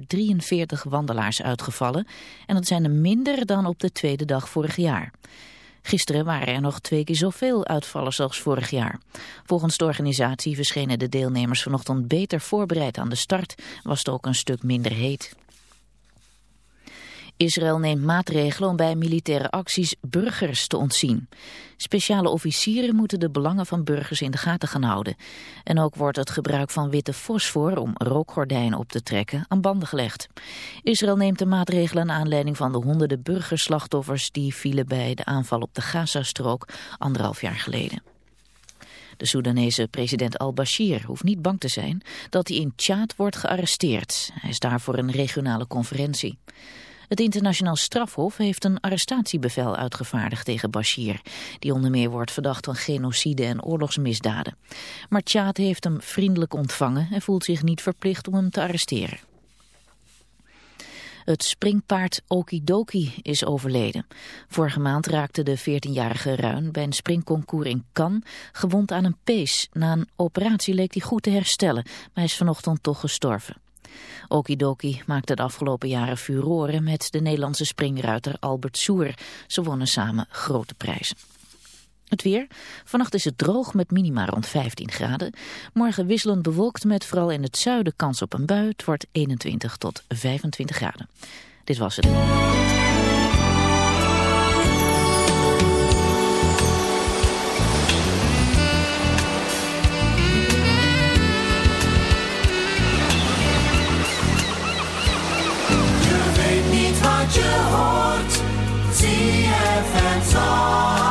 243 wandelaars uitgevallen en dat zijn er minder dan op de tweede dag vorig jaar. Gisteren waren er nog twee keer zoveel uitvallers als vorig jaar. Volgens de organisatie verschenen de deelnemers vanochtend beter voorbereid aan de start, was het ook een stuk minder heet. Israël neemt maatregelen om bij militaire acties burgers te ontzien. Speciale officieren moeten de belangen van burgers in de gaten gaan houden. En ook wordt het gebruik van witte fosfor om rookgordijnen op te trekken aan banden gelegd. Israël neemt de maatregelen aan aanleiding van de honderden burgerslachtoffers die vielen bij de aanval op de Gazastrook anderhalf jaar geleden. De Soedanese president al-Bashir hoeft niet bang te zijn dat hij in Tjaad wordt gearresteerd. Hij is daar voor een regionale conferentie. Het internationaal strafhof heeft een arrestatiebevel uitgevaardigd tegen Bashir, die onder meer wordt verdacht van genocide en oorlogsmisdaden. Maar Tjaat heeft hem vriendelijk ontvangen en voelt zich niet verplicht om hem te arresteren. Het springpaard Okidoki is overleden. Vorige maand raakte de 14-jarige Ruin bij een springconcours in Cannes gewond aan een pees. Na een operatie leek hij goed te herstellen, maar hij is vanochtend toch gestorven. Okidoki maakte de afgelopen jaren furoren met de Nederlandse springruiter Albert Soer. Ze wonnen samen grote prijzen. Het weer. Vannacht is het droog met minima rond 15 graden. Morgen wisselend bewolkt met vooral in het zuiden kans op een bui. Het wordt 21 tot 25 graden. Dit was het. and song.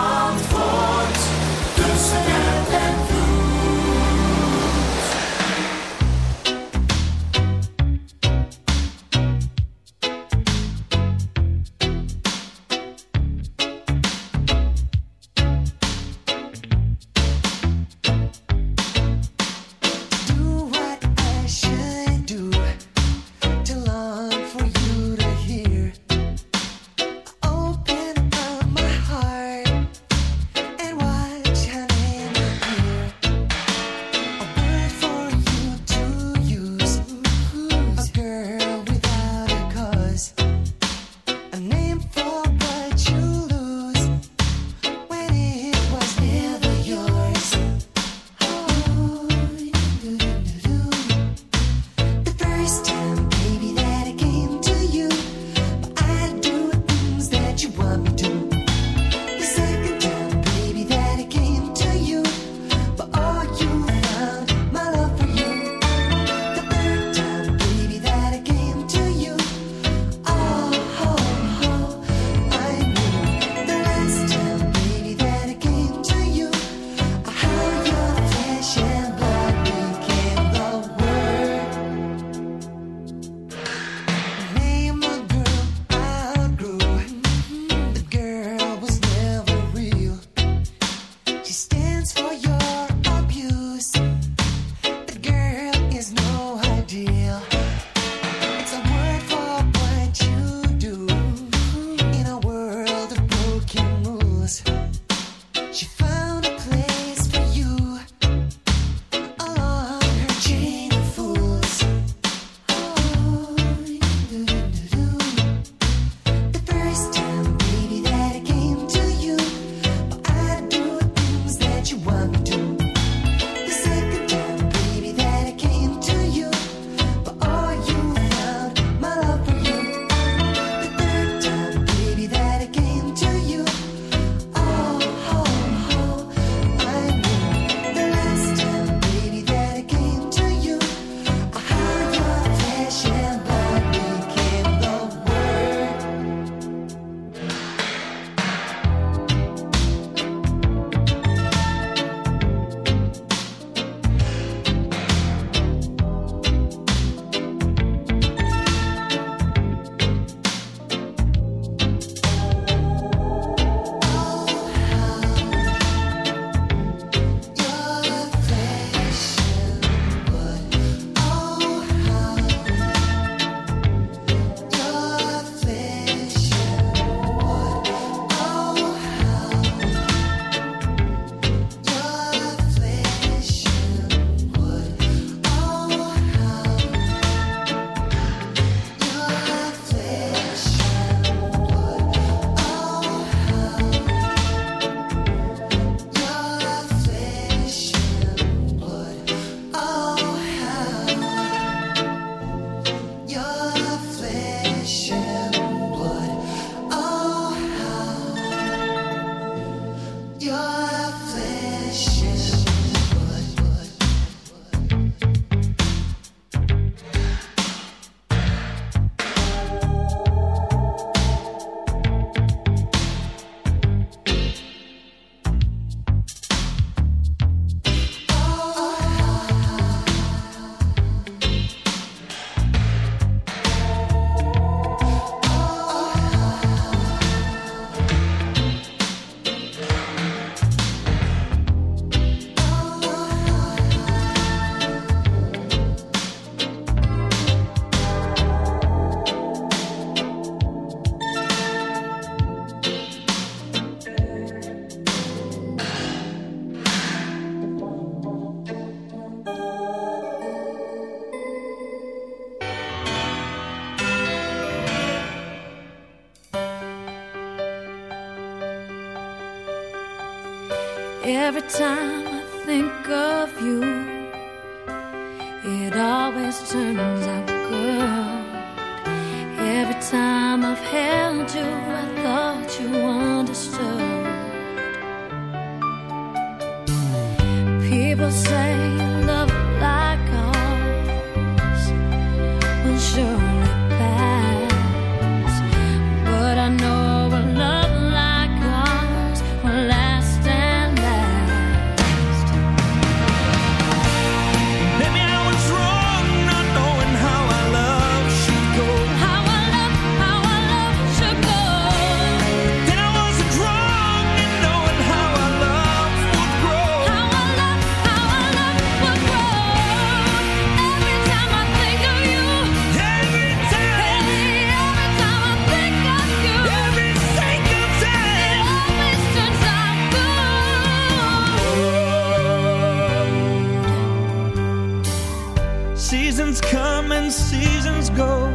Seasons come and seasons go,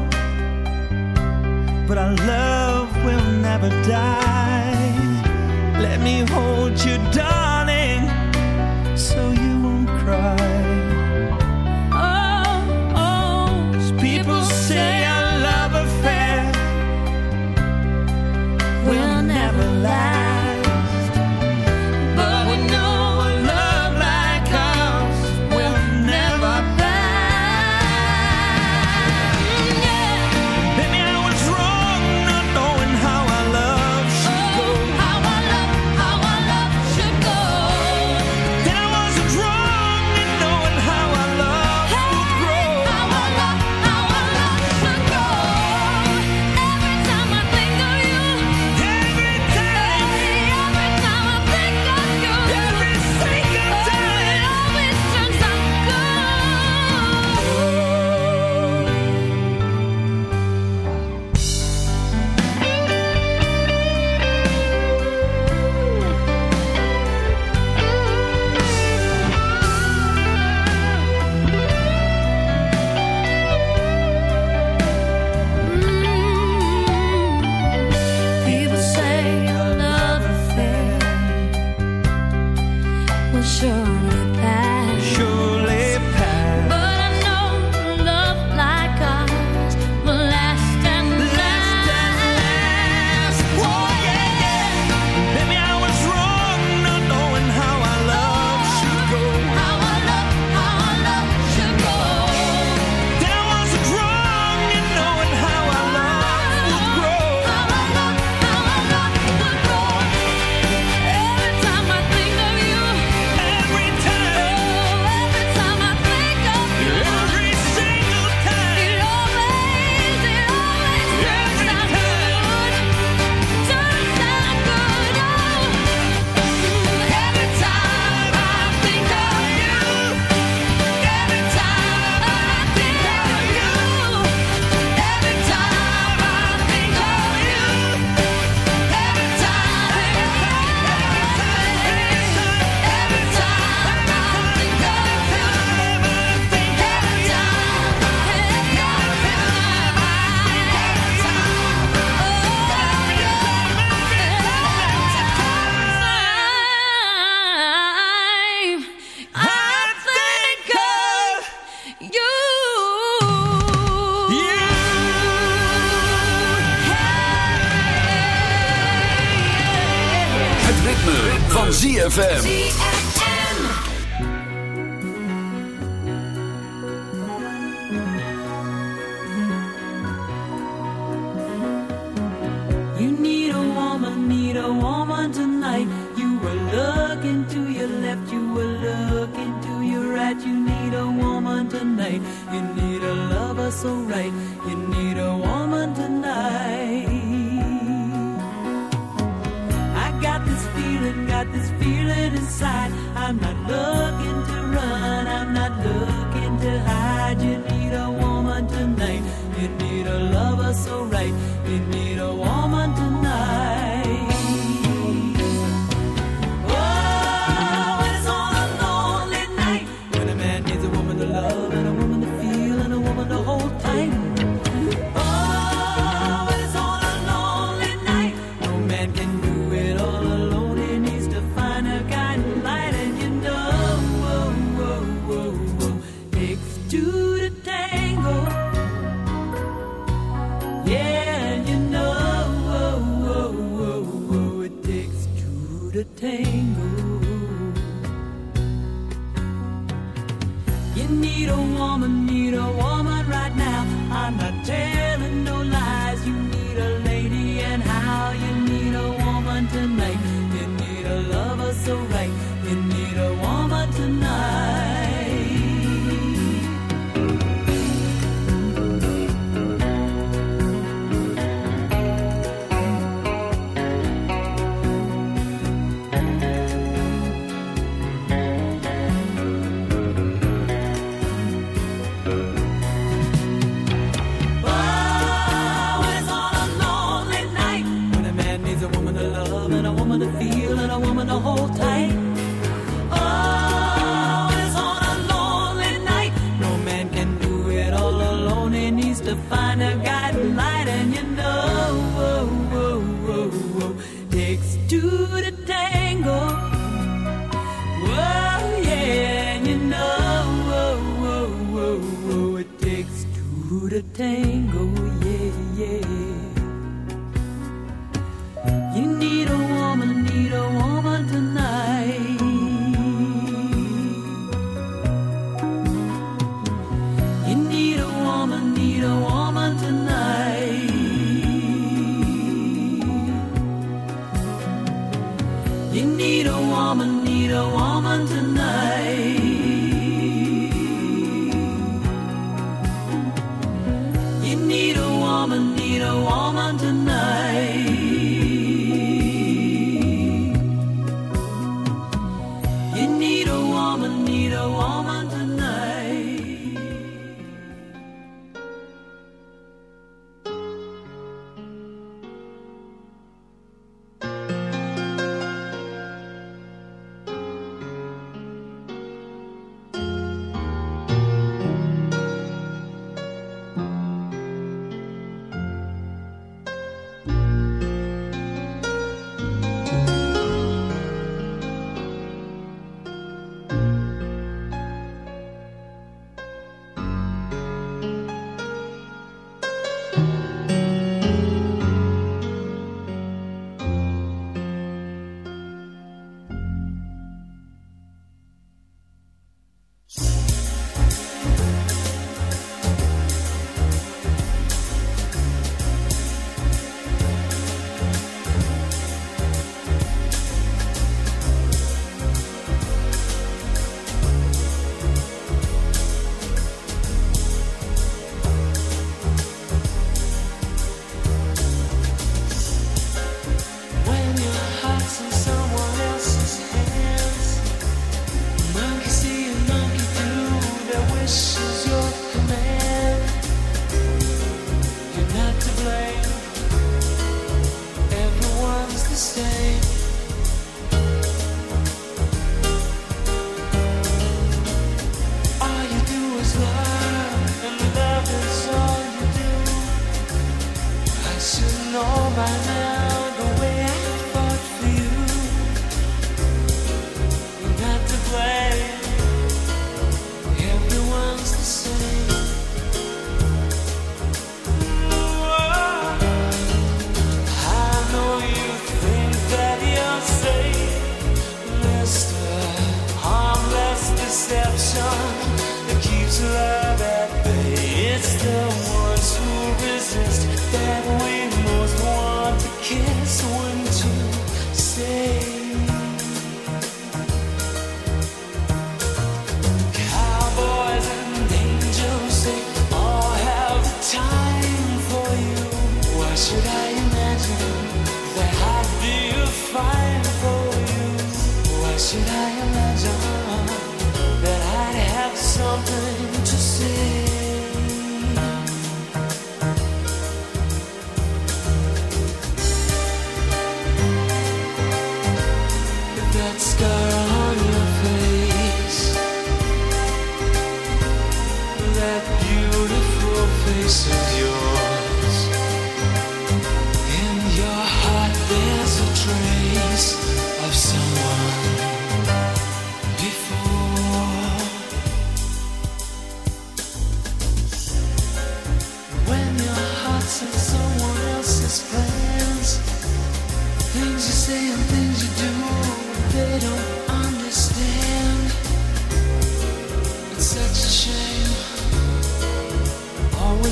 but our love will never die. Let me hold you, darling.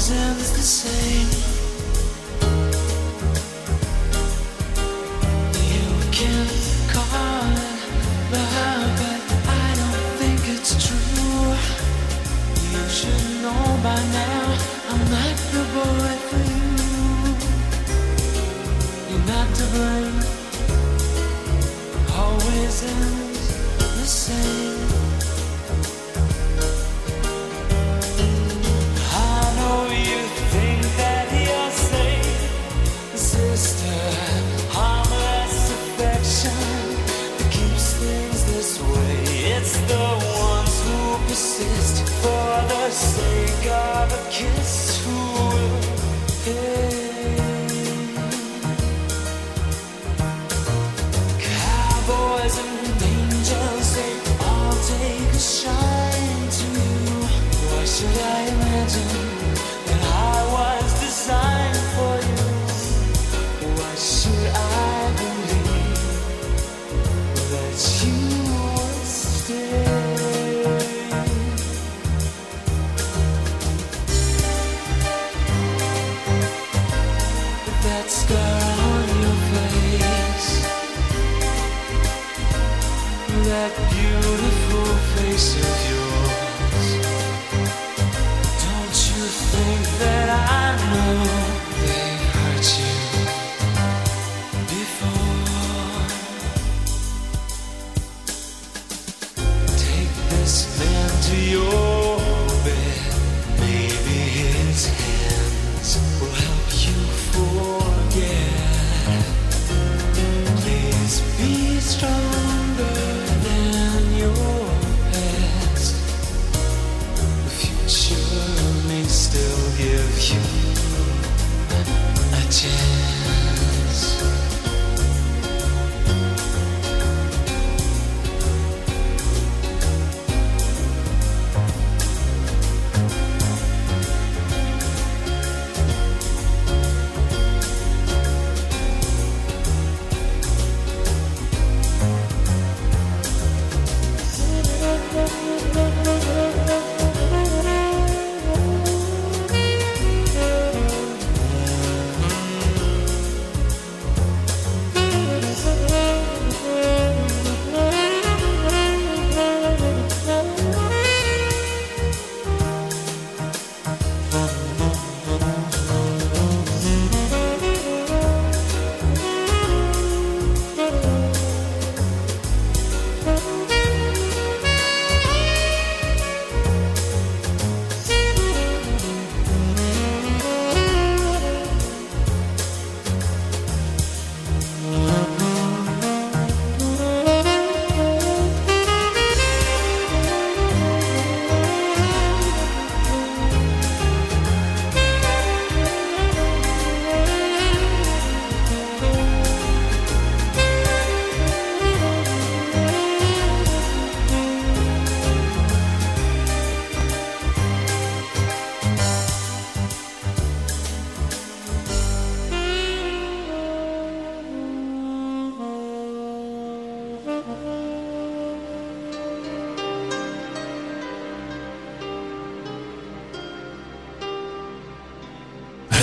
always ends the same. You can call it love, but I don't think it's true. You should know by now I'm not the boy for you. You're not to blame. Always.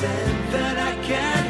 that I can.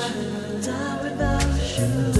should die without you.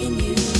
in you.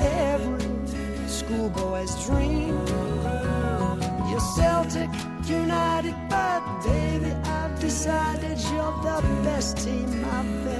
every schoolboy's dream. You're Celtic United, but baby, I've decided you're the best team I've ever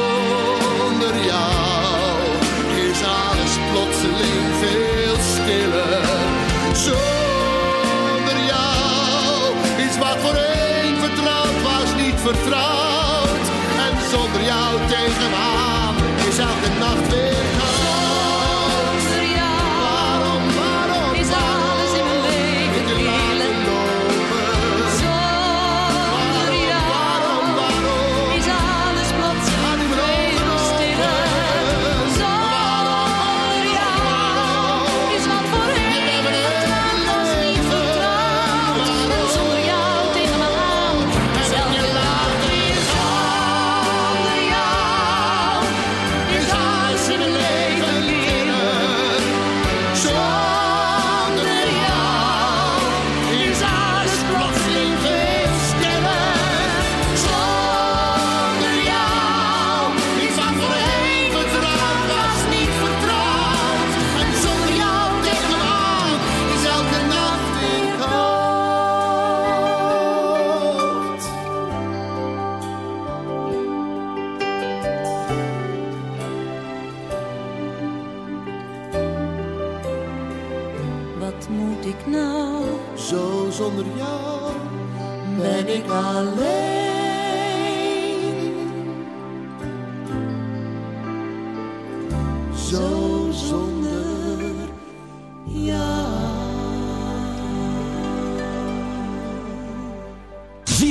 vertrouwd. En zonder jou tegenaan is elke nacht weer.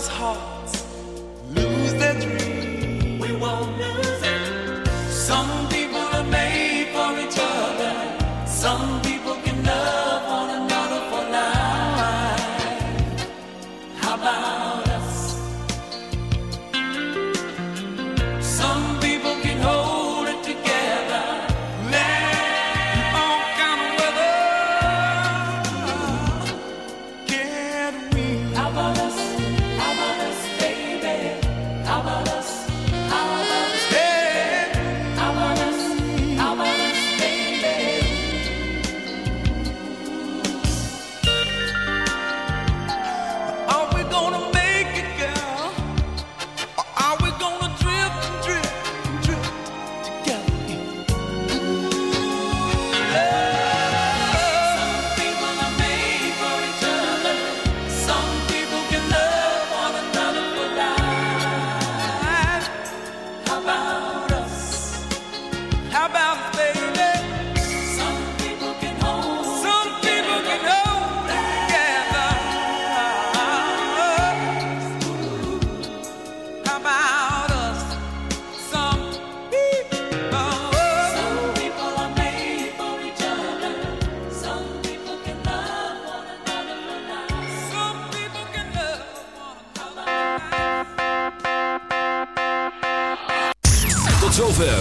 girl's heart.